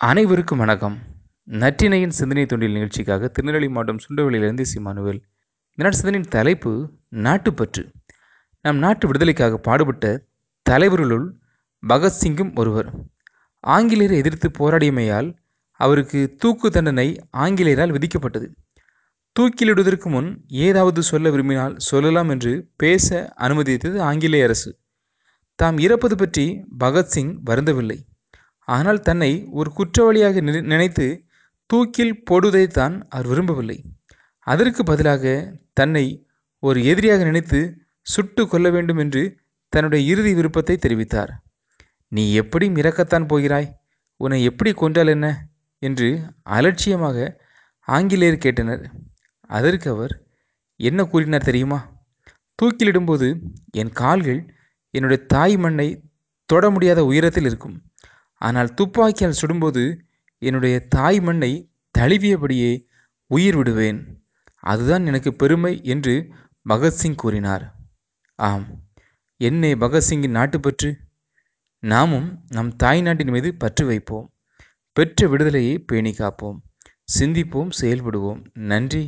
அனைவருக்கும் வணக்கம். நற்றினையின் சிந்தனை தொண்டில் நிகழ்ச்சிக்காக திருநெல்வேலி மாவட்டம் சுண்டவெளியிலிருந்து சிமானுவேல் இந்த சிந்தனையின் தலைப்பு நாட்டுப்பற்று. நம் நாட்டு விடுதலைக்காக பாடுபட்ட தலைவர்களுள் பகத்சிங்கும் ஒருவர். ஆங்கிலேயரை எதிர்த்து போராடியமையால் அவருக்கு தூக்கு தண்டனை ஆங்கிலேயரால் விதிக்கப்பட்டது. தூக்கிலிடுவதற்கு முன் ஏதாவது சொல்ல விரும்பினால் சொல்லலாம் என்று பேச அனுமதித்தது ஆங்கிலேய அரசு. தாம் இறப்பது பற்றி பகத்சிங் வருந்தவில்லை. ஆனால் தன்னை ஒரு குற்றவாளியாக நினை- நினைத்து தூக்கில் போடுவதைத்தான் அவர் விரும்பவில்லை. அதற்கு பதிலாக தன்னை ஒரு எதிரியாக நினைத்து சுட்டு கொல்ல வேண்டும் என்று தன்னுடைய இறுதி விருப்பத்தை தெரிவித்தார். நீ எப்படியும் இறக்கத்தான் போகிறாய்? உன்னை எப்படி கொன்றால் என்ன? என்று அலட்சியமாக ஆங்கிலேயர் கேட்டனர். அதற்கு அவர் என்ன கூறினார் தெரியுமா? தூக்கிலிடும்போது என் கால்கள் என்னுடைய தாய் மண்ணை தொட முடியாத உயரத்தில் இருக்கும். ஆனால் துப்பாக்கியால் சுடும்போது என்னுடைய தாய் மண்ணை தழுவியபடியே உயிர் விடுவேன். அதுதான் எனக்கு பெருமை என்று பகத்சிங் கூறினார். ஆம் என்னே பகத்சிங்கின் நாட்டுப்பற்று நாமும் நம் தாய் நாட்டின் மீது பற்று வைப்போம். பெற்ற விடுதலையை பேணி காப்போம் சிந்திப்போம் செயல்படுவோம். நன்றி.